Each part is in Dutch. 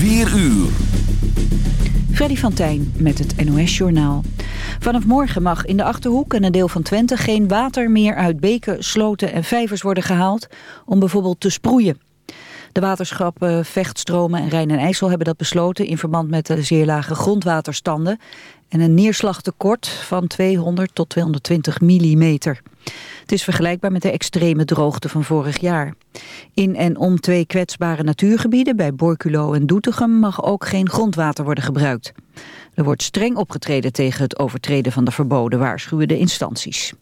4 uur. Freddy van Tijn met het NOS-journaal. Vanaf morgen mag in de Achterhoek en een deel van Twente... geen water meer uit beken, sloten en vijvers worden gehaald... om bijvoorbeeld te sproeien. De waterschappen Vechtstromen en Rijn en IJssel hebben dat besloten... in verband met de zeer lage grondwaterstanden... en een neerslagtekort van 200 tot 220 millimeter. Het is vergelijkbaar met de extreme droogte van vorig jaar. In en om twee kwetsbare natuurgebieden, bij Borculo en Doetinchem, mag ook geen grondwater worden gebruikt. Er wordt streng opgetreden tegen het overtreden van de verboden, waarschuwen de instanties.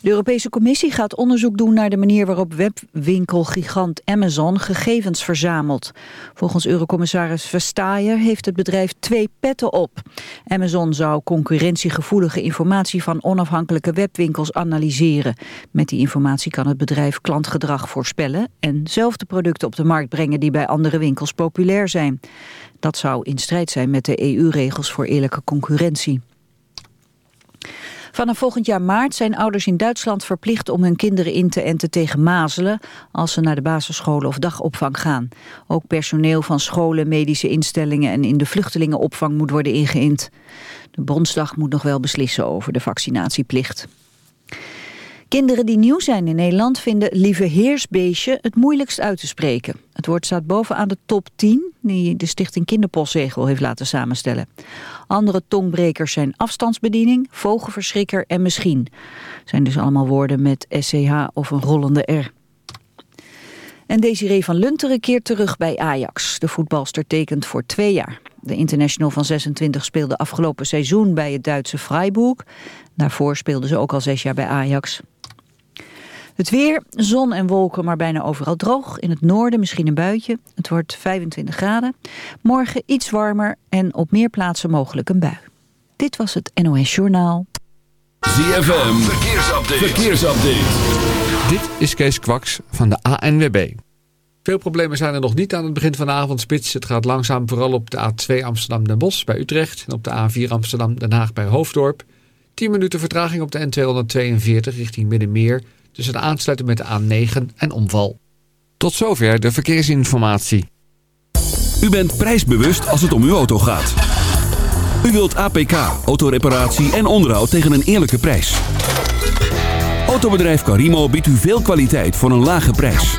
De Europese Commissie gaat onderzoek doen naar de manier waarop webwinkelgigant Amazon gegevens verzamelt. Volgens Eurocommissaris Vestager heeft het bedrijf twee petten op. Amazon zou concurrentiegevoelige informatie van onafhankelijke webwinkels analyseren. Met die informatie kan het bedrijf klantgedrag voorspellen en zelf de producten op de markt brengen die bij andere winkels populair zijn. Dat zou in strijd zijn met de EU-regels voor eerlijke concurrentie. Vanaf volgend jaar maart zijn ouders in Duitsland verplicht om hun kinderen in te enten tegen mazelen als ze naar de basisscholen of dagopvang gaan. Ook personeel van scholen, medische instellingen en in de vluchtelingenopvang moet worden ingeënt. De Bondsdag moet nog wel beslissen over de vaccinatieplicht. Kinderen die nieuw zijn in Nederland vinden lieve heersbeestje het moeilijkst uit te spreken. Het woord staat bovenaan de top 10 die de Stichting Kinderpostzegel heeft laten samenstellen. Andere tongbrekers zijn afstandsbediening, vogelverschrikker en misschien. Zijn dus allemaal woorden met SCH of een rollende R. En Desiree van Lunteren keert terug bij Ajax. De voetbalster tekent voor twee jaar. De international van 26 speelde afgelopen seizoen bij het Duitse Freiburg. Daarvoor speelde ze ook al zes jaar bij Ajax. Het weer, zon en wolken, maar bijna overal droog. In het noorden misschien een buitje. Het wordt 25 graden. Morgen iets warmer en op meer plaatsen mogelijk een bui. Dit was het NOS Journaal. ZFM, verkeersupdate. verkeersupdate. Dit is Kees Kwaks van de ANWB. Veel problemen zijn er nog niet aan het begin van de avondspits. Het gaat langzaam vooral op de A2 Amsterdam-Den Bosch bij Utrecht... en op de A4 Amsterdam-Den Haag bij Hoofddorp. 10 minuten vertraging op de N242 richting Middenmeer tussen de aansluiting met de A9 en omval. Tot zover de verkeersinformatie. U bent prijsbewust als het om uw auto gaat. U wilt APK, autoreparatie en onderhoud tegen een eerlijke prijs. Autobedrijf Carimo biedt u veel kwaliteit voor een lage prijs.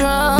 drunk.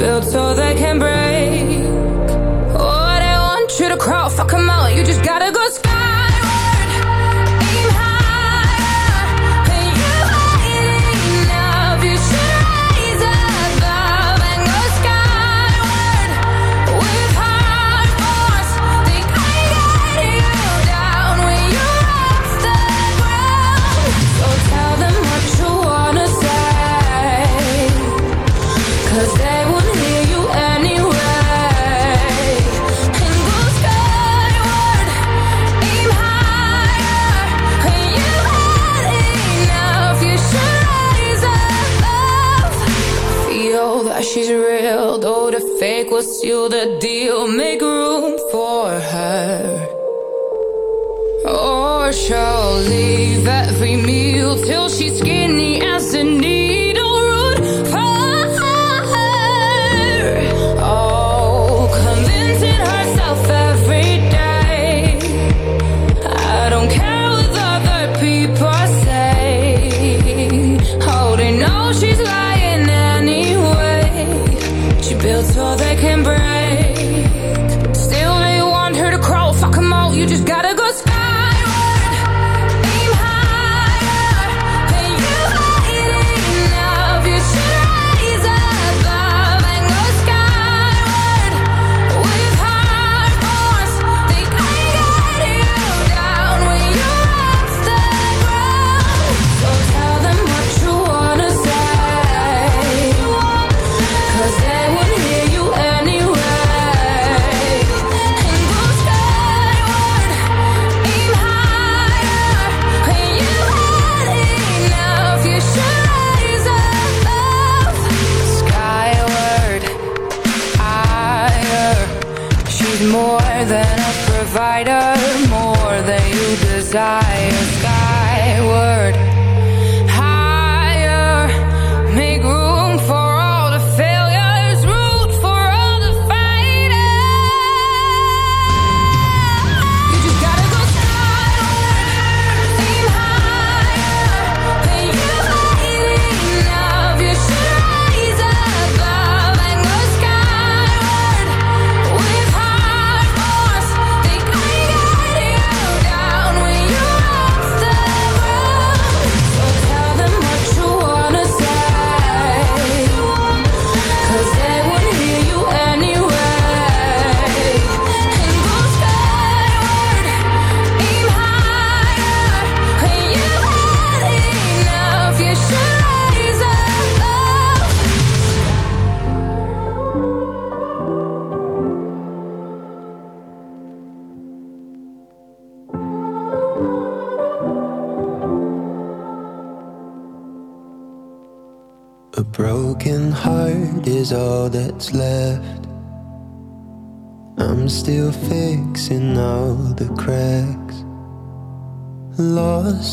built so they can break. Oh, they want you to crawl, fuck 'em all. You just gotta go. Ghost, you the deal, make room for her. Or she'll leave every meal till she's scared.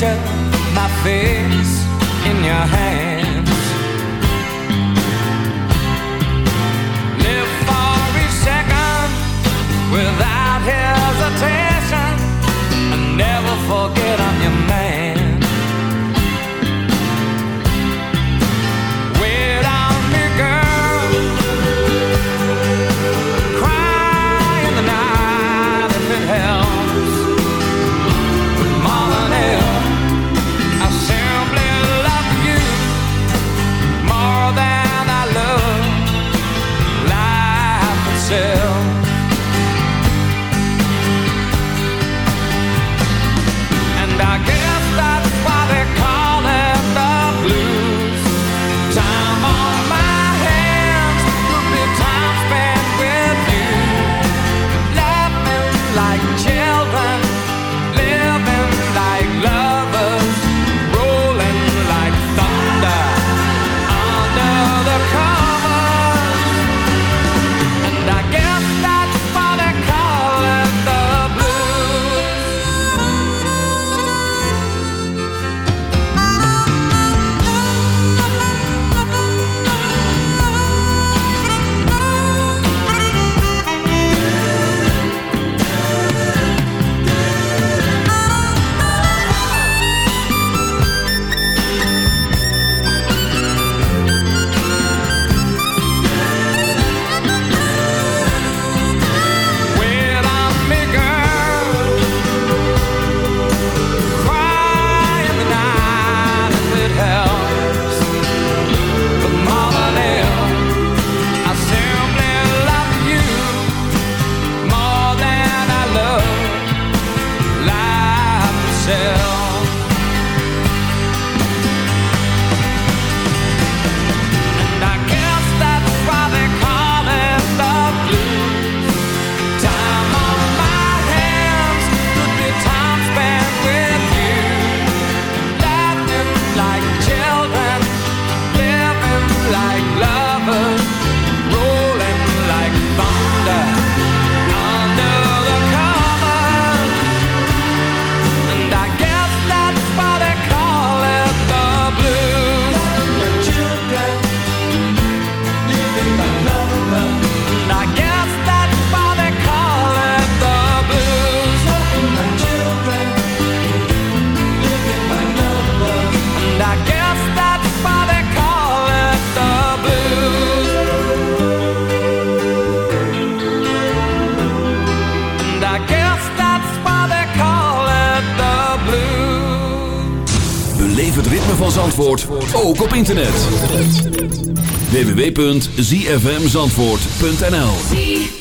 Picture my face in your hands. www.zfmzandvoort.nl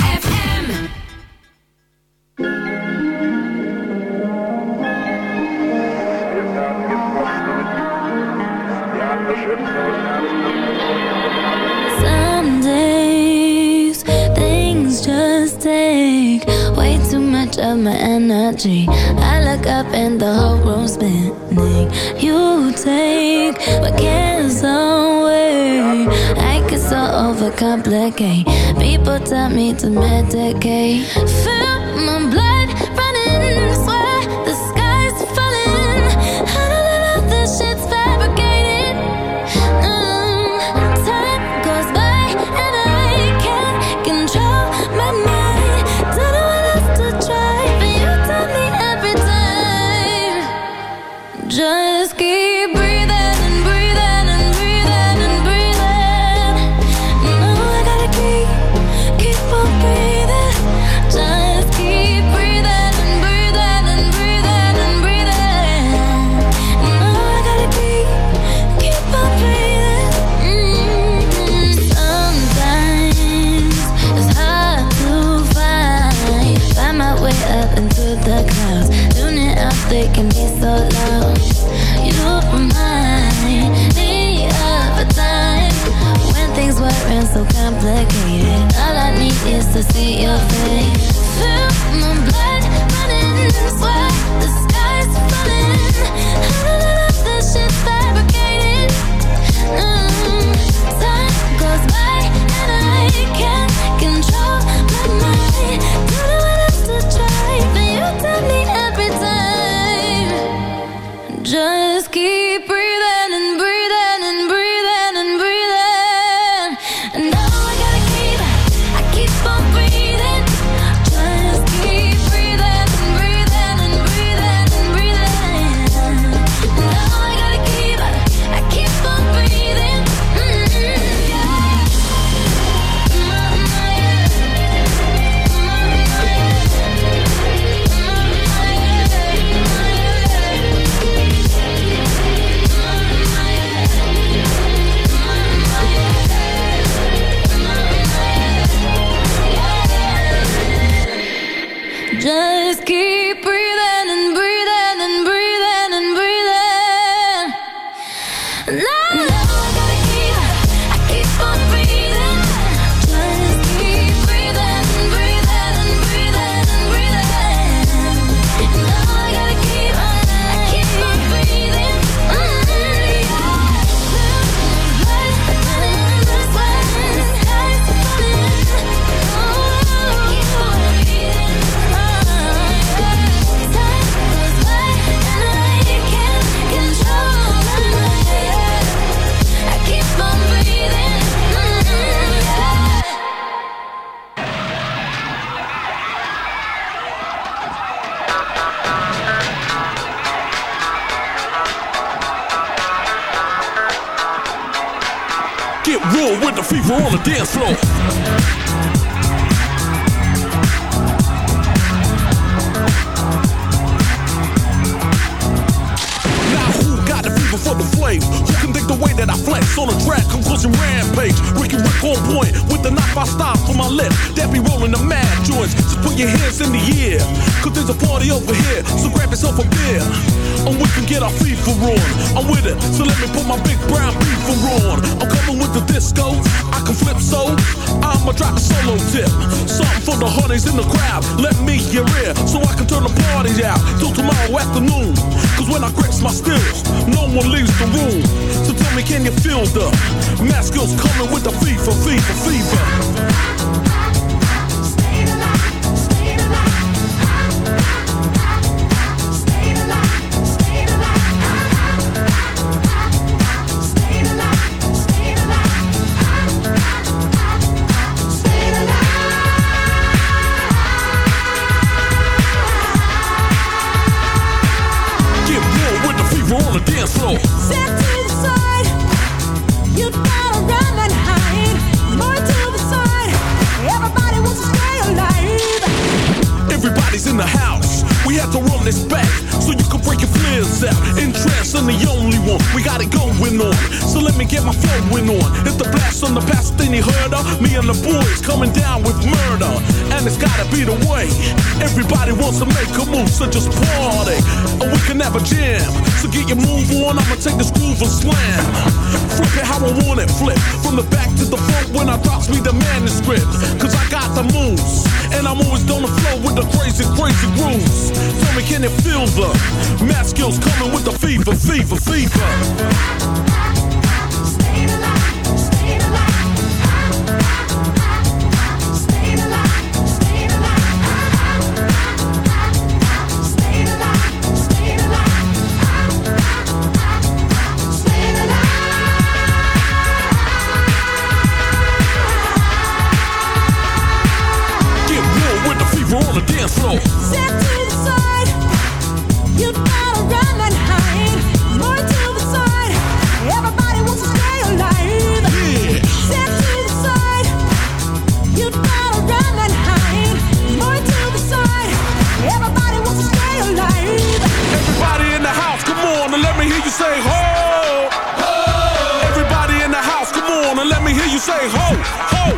ho.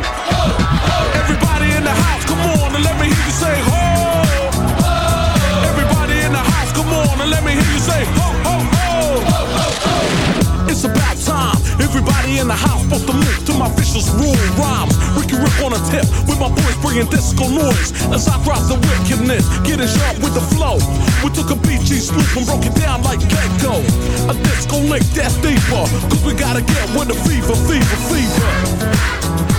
Everybody in the house, come on and let me hear you say ho. Everybody in the house, come on and let me hear you say ho, ho, ho. It's about time. Everybody in the house supposed to move to my vicious rule rhymes. Ricky Rip on a tip with my boys bringing disco noise as I drop the wickedness, getting sharp with the flow. We took a BG swoop and broke it down like Gecko. A disco link that's deeper, cause we gotta get with the fever, fever, fever.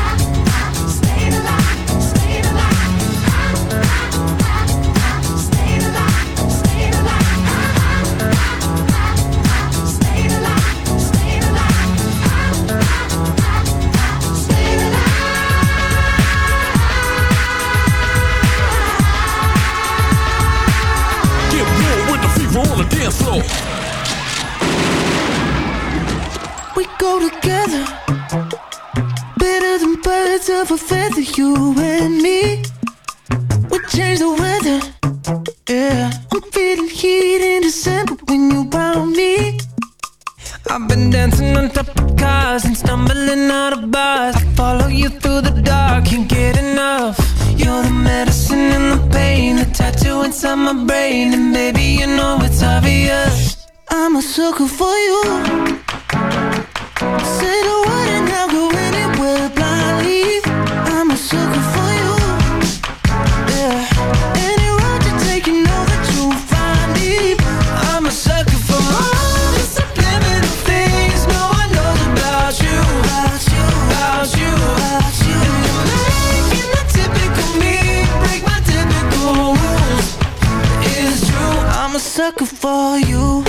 for you.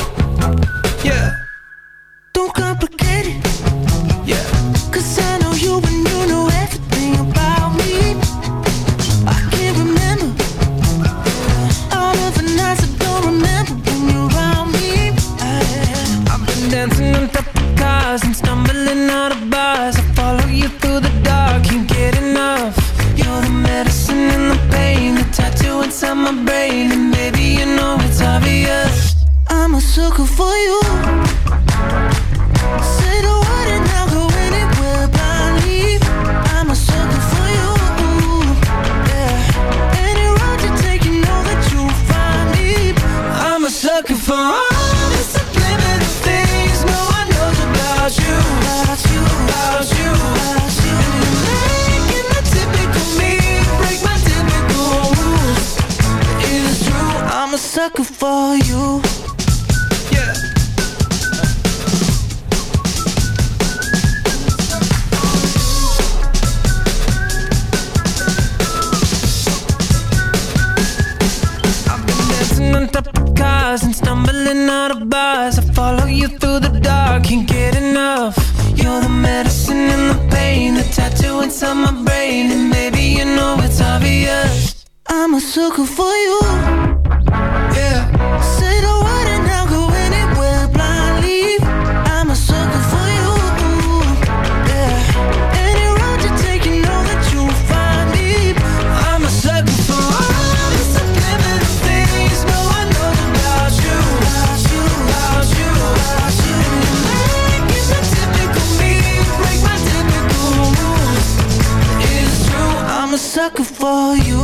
Yeah. Don't complicate it. Yeah. Cause I know you and you know everything about me. I can't remember uh, all of the nights I don't remember when you're around me. I, I've been dancing on top of cars and stumbling out of bars. I follow you through the dark, can't get enough. You're the medicine and the pain, the tattoo inside my brain, and baby you know it's obvious. I'm a sucker for you. so out of bars. I follow you through the dark, can't get enough. You're the medicine and the pain, the tattoo inside my brain. And maybe you know it's obvious. I'm a sucker for you. Looking for you.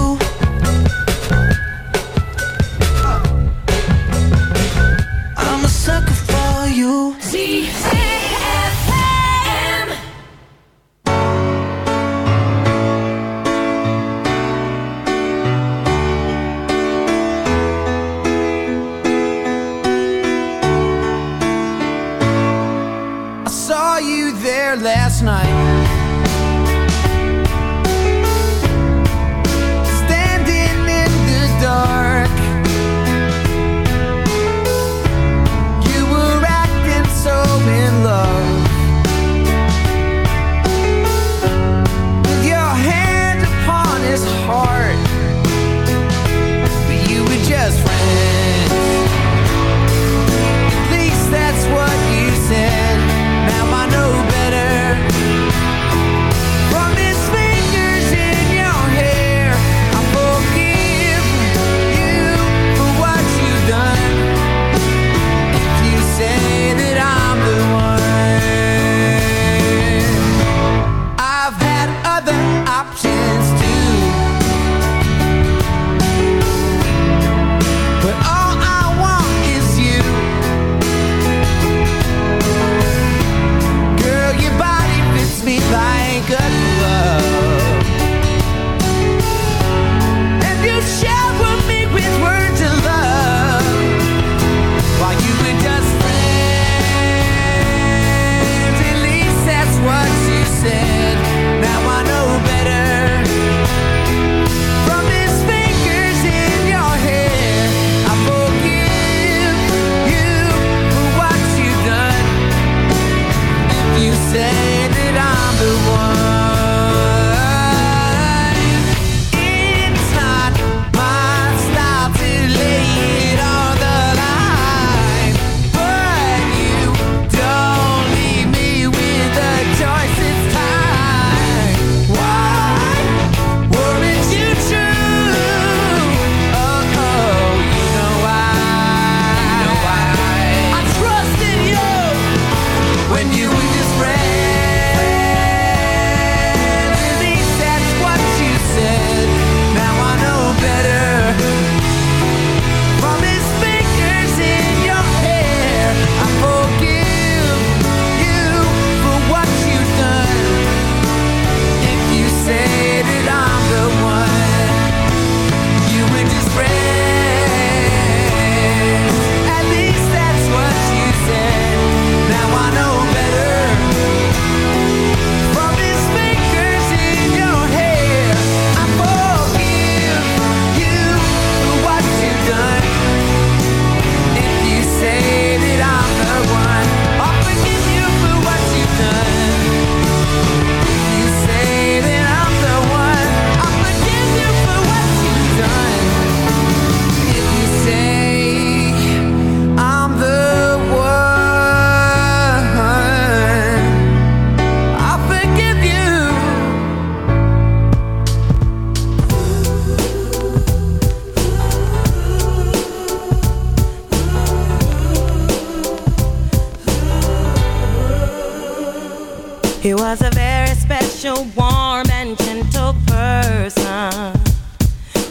And gentle person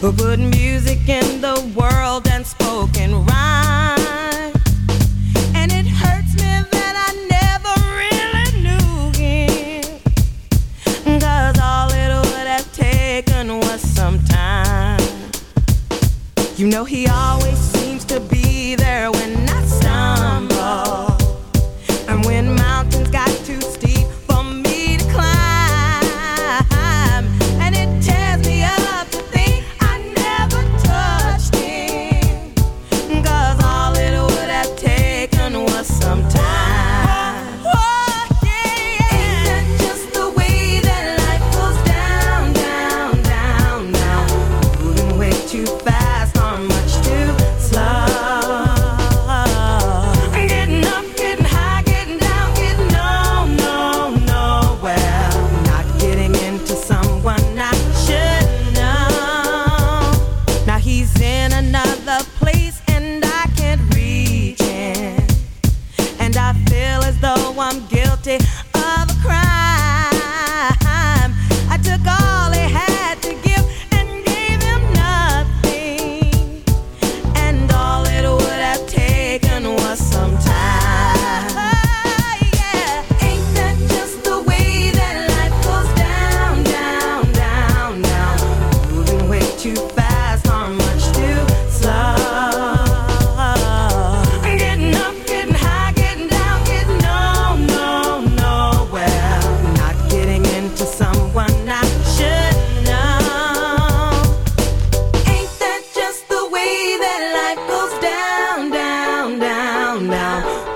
who put music in the world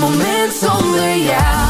moment zonder jou.